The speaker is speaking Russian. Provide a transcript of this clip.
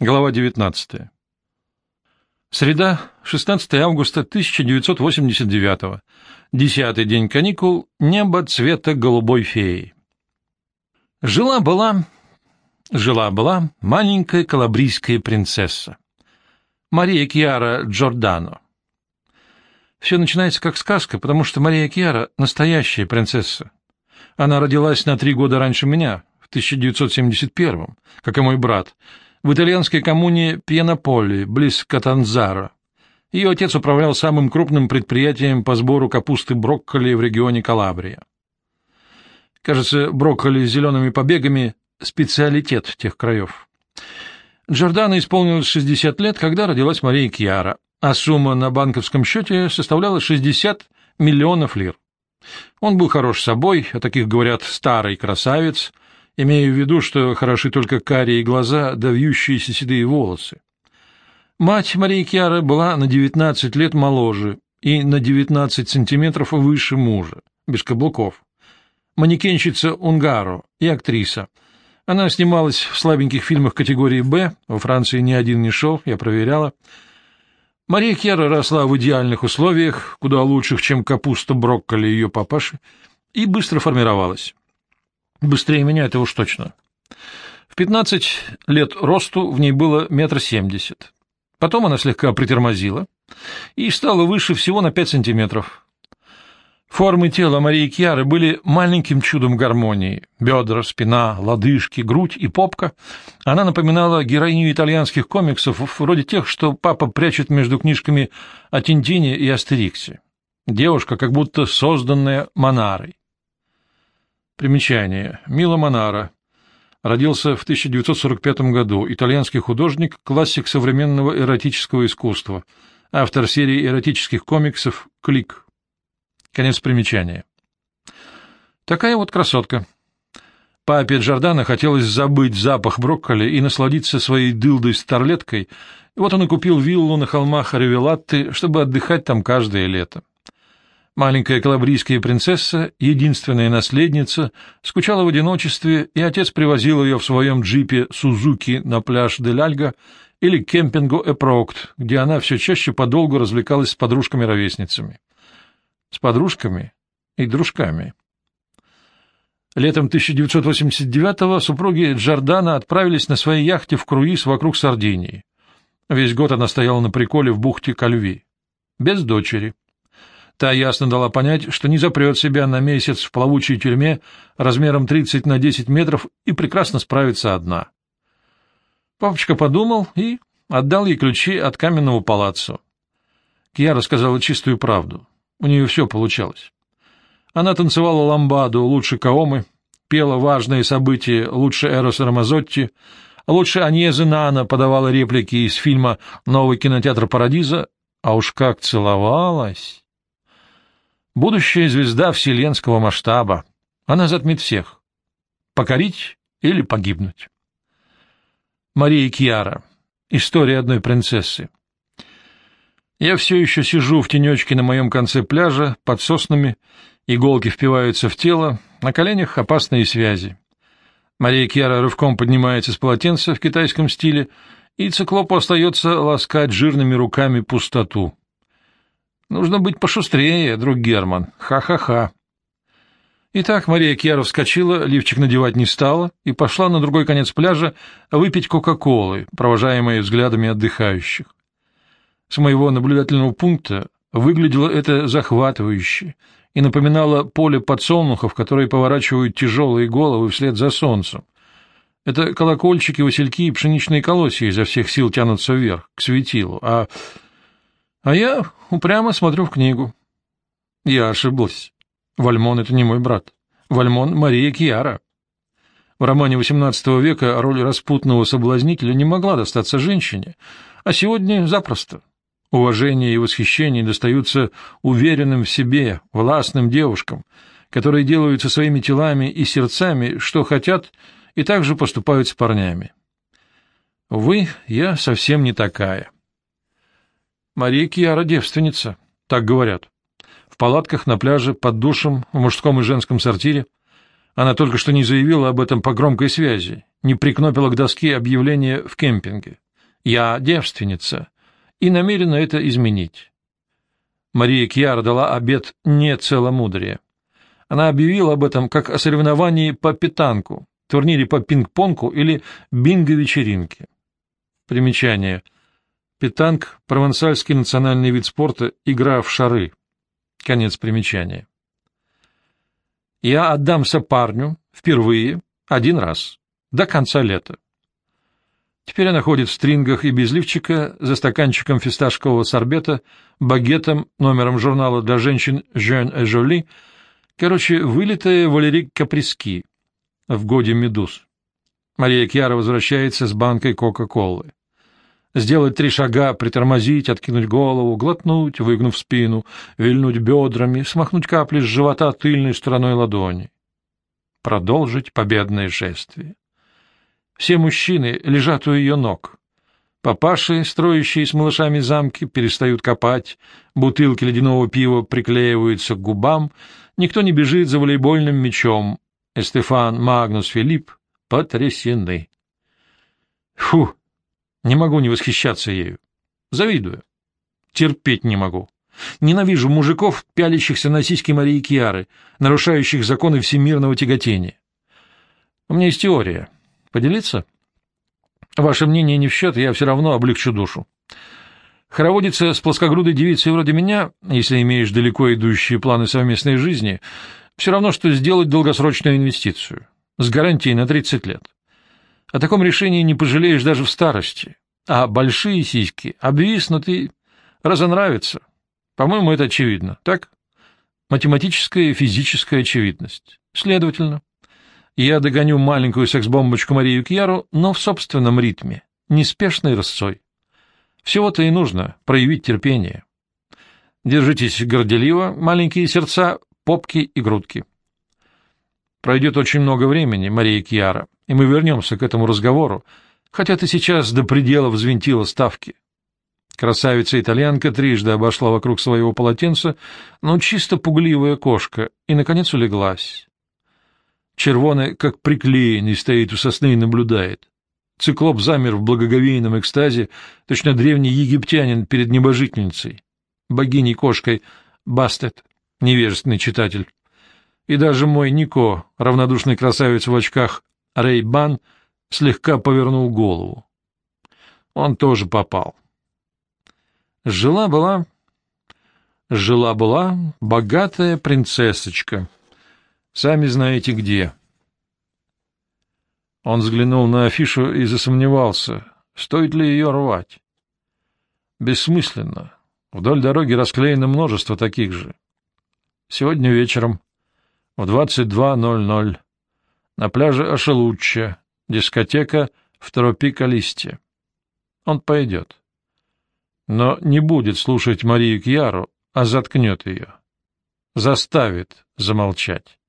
Глава 19. Среда, 16 августа 1989. Десятый день каникул. Небо цвета голубой феи. Жила-была, жила-была маленькая калабрийская принцесса. Мария Кьяра Джордано. Все начинается как сказка, потому что Мария Кьяра — настоящая принцесса. Она родилась на три года раньше меня, в 1971 как и мой брат — в итальянской коммуне Пьенополи, близ Катанзаро. Ее отец управлял самым крупным предприятием по сбору капусты брокколи в регионе Калабрия. Кажется, брокколи с зелеными побегами – специалитет тех краев. Джордана исполнилось 60 лет, когда родилась Мария Кьяра, а сумма на банковском счете составляла 60 миллионов лир. Он был хорош собой, о таких говорят «старый красавец», имея в виду, что хороши только карие глаза да вьющиеся седые волосы. Мать Марии Кьяры была на 19 лет моложе и на 19 сантиметров выше мужа, без каблуков. Манекенщица Унгаро и актриса. Она снималась в слабеньких фильмах категории «Б», во Франции ни один не шел, я проверяла. Мария Кьяра росла в идеальных условиях, куда лучших, чем капуста брокколи ее папаши, и быстро формировалась. Быстрее меня, это уж точно. В 15 лет росту в ней было метр семьдесят. Потом она слегка притормозила и стала выше всего на 5 сантиметров. Формы тела Марии Кьяры были маленьким чудом гармонии. Бедра, спина, лодыжки, грудь и попка. Она напоминала героиню итальянских комиксов, вроде тех, что папа прячет между книжками о Тинтине и Астериксе. Девушка, как будто созданная Монарой. Примечание. Мило Монара. Родился в 1945 году. Итальянский художник, классик современного эротического искусства. Автор серии эротических комиксов «Клик». Конец примечания. Такая вот красотка. Папе Джордана хотелось забыть запах брокколи и насладиться своей дылдой-старлеткой, вот он и купил виллу на холмах Ревелатты, чтобы отдыхать там каждое лето. Маленькая калабрийская принцесса, единственная наследница, скучала в одиночестве, и отец привозил ее в своем джипе Сузуки на пляж Дель-Альга или кемпингу Эпрокт, где она все чаще подолгу развлекалась с подружками-ровесницами. С подружками и дружками. Летом 1989-го супруги Джордана отправились на своей яхте в круиз вокруг Сардинии. Весь год она стояла на приколе в бухте Кальви. Без дочери. Та ясно дала понять, что не запрет себя на месяц в плавучей тюрьме размером 30 на 10 метров и прекрасно справится одна. Папочка подумал и отдал ей ключи от каменного палаццо. Кьяра сказала чистую правду. У нее все получалось. Она танцевала ламбаду лучше Каомы, пела важные события лучше Эроса Рамазотти, лучше Аньезы Нана подавала реплики из фильма «Новый кинотеатр Парадиза», а уж как целовалась! Будущая звезда вселенского масштаба. Она затмит всех. Покорить или погибнуть. Мария Кьяра. История одной принцессы. Я все еще сижу в тенечке на моем конце пляжа, под соснами, иголки впиваются в тело, на коленях опасные связи. Мария Кьяра рывком поднимается с полотенца в китайском стиле, и циклопу остается ласкать жирными руками пустоту. Нужно быть пошустрее, друг Герман. Ха-ха-ха. Итак, Мария Кьяра вскочила, лифчик надевать не стала и пошла на другой конец пляжа выпить Кока-Колы, провожаемые взглядами отдыхающих. С моего наблюдательного пункта выглядело это захватывающе и напоминало поле подсолнухов, которые поворачивают тяжелые головы вслед за солнцем. Это колокольчики, васильки и пшеничные колосья изо всех сил тянутся вверх, к светилу, а а я упрямо смотрю в книгу. Я ошиблась. Вальмон — это не мой брат. Вальмон — Мария Кьяра. В романе XVIII века роль распутного соблазнителя не могла достаться женщине, а сегодня запросто. Уважение и восхищение достаются уверенным в себе, властным девушкам, которые делают со своими телами и сердцами, что хотят, и также поступают с парнями. Увы, я совсем не такая. — Мария Кьяра девственница, так говорят. В палатках, на пляже, под душем, в мужском и женском сортире. Она только что не заявила об этом по громкой связи, не прикнопила к доске объявление в кемпинге. «Я девственница и намерена это изменить». Мария Кьяра дала обет не целомудрия. Она объявила об этом как о соревновании по питанку, турнире по пинг-понгу или бинго-вечеринке. Примечание. Питанг – провансальский национальный вид спорта, игра в шары. Конец примечания. Я отдамся парню впервые, один раз, до конца лета. Теперь она ходит в стрингах и без лифчика, за стаканчиком фисташкового сорбета, багетом, номером журнала для женщин «Jeune et Jolie», короче, вылитая Валерий Каприски в годе медуз. Мария Кьяра возвращается с банкой Кока-Колы. Сделать три шага, притормозить, откинуть голову, глотнуть, выгнув спину, вильнуть бедрами, смахнуть капли с живота тыльной стороной ладони. Продолжить победное шествие. Все мужчины лежат у ее ног. Папаши, строящие с малышами замки, перестают копать, бутылки ледяного пива приклеиваются к губам, никто не бежит за волейбольным мячом. Эстефан, Магнус, Филипп потрясены. Фу, не могу не восхищаться ею. Завидую. Терпеть не могу. Ненавижу мужиков, пялящихся на сиськи Марии Киары, нарушающих законы всемирного тяготения. У меня есть теория. Поделиться? Ваше мнение не в счет, я все равно облегчу душу. Хороводиться с плоскогрудой девицей вроде меня, если имеешь далеко идущие планы совместной жизни, все равно, что сделать долгосрочную инвестицию. С гарантией на 30 лет. О таком решении не пожалеешь даже в старости. А большие сиськи обвиснут и разонравятся. По-моему, это очевидно, так? Математическая и физическая очевидность. Следовательно, я догоню маленькую секс-бомбочку Марию Кьяру, но в собственном ритме, неспешной рысцой. Всего-то и нужно проявить терпение. Держитесь горделиво, маленькие сердца, попки и грудки. Пройдет очень много времени, Мария Кьяра, и мы вернемся к этому разговору, хотя ты сейчас до предела взвинтила ставки. Красавица-итальянка трижды обошла вокруг своего полотенца, но чисто пугливая кошка, и, наконец, улеглась. Червоный, как приклеенный, стоит у сосны и наблюдает. Циклоп замер в благоговейном экстазе, точно древний египтянин перед небожительницей. Богиней-кошкой Бастет, невежественный читатель. И даже мой Нико, равнодушный красавец в очках Рэй-Бан, слегка повернул голову. Он тоже попал. Жила-была... Жила-была богатая принцессочка — Сами знаете где. Он взглянул на афишу и засомневался, стоит ли ее рвать. Бессмысленно. Вдоль дороги расклеено множество таких же. Сегодня вечером в 22.00 на пляже Ашелучча, дискотека в Тропикалисте. Он пойдет. Но не будет слушать Марию Кьяру, а заткнет ее. Заставит замолчать.